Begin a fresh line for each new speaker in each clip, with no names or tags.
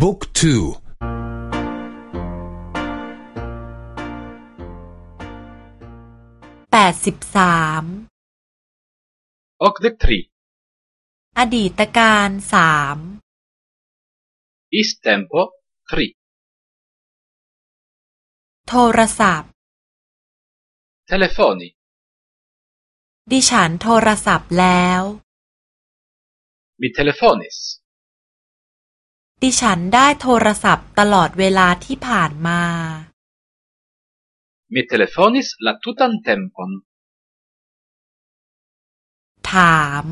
บุ๊กทู
แปดสิบสาม
ออกเดกทรี
อดีตการสาม
is tempo 3
โทรศัพท์
telefoni
ดิฉันโทรศัพท์แล้ว
mi telefonis
ดิฉันได้โทรศัพท์ตลอดเวลาที่ผ่านมา
mi telefonis la tutan tempon
ถาม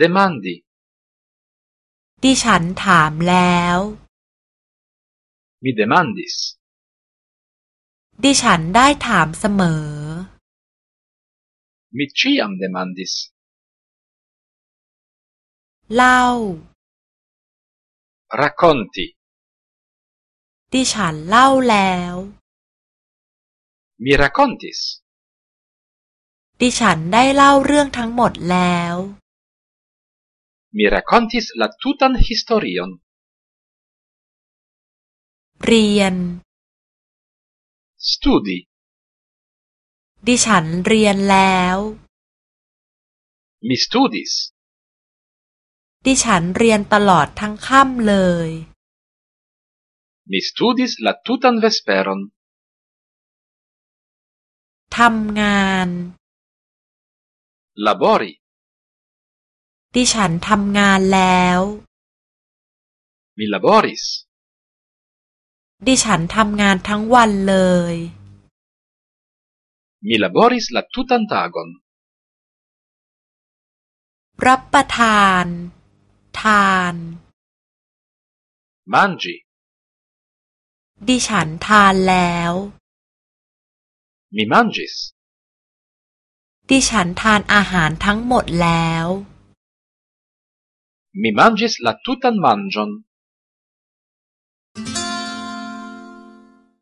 demandi
ดิฉันถามแล้ว
mi demandis
ดิฉันได้ถามเสมอ
mi ciam demandis
เล่า
racconti
ดิฉันเล่าแล้ว
mi raccontis
ดิฉันได้เล่าเรื่องทั้งหมดแล้ว
mi raccontis la tutan historion
เรียน
studi
ดิฉันเรียนแล้ว
mi studis
ดิฉันเรียนตลอดทั้งค่ำเลย
mi studis la tutan vesperon
ทำงาน
labori
ดิฉันทำงานแล้ว
mi laboris
ดิฉันทำงานทั้งวันเลย
mi laboris la tutan tagon
รับประทานทาน
mangi
ดิฉันทานแล้ว
mi mangis
ดิฉันทานอาหารทั้งหมดแล้ว
mi mangis la tutan mangion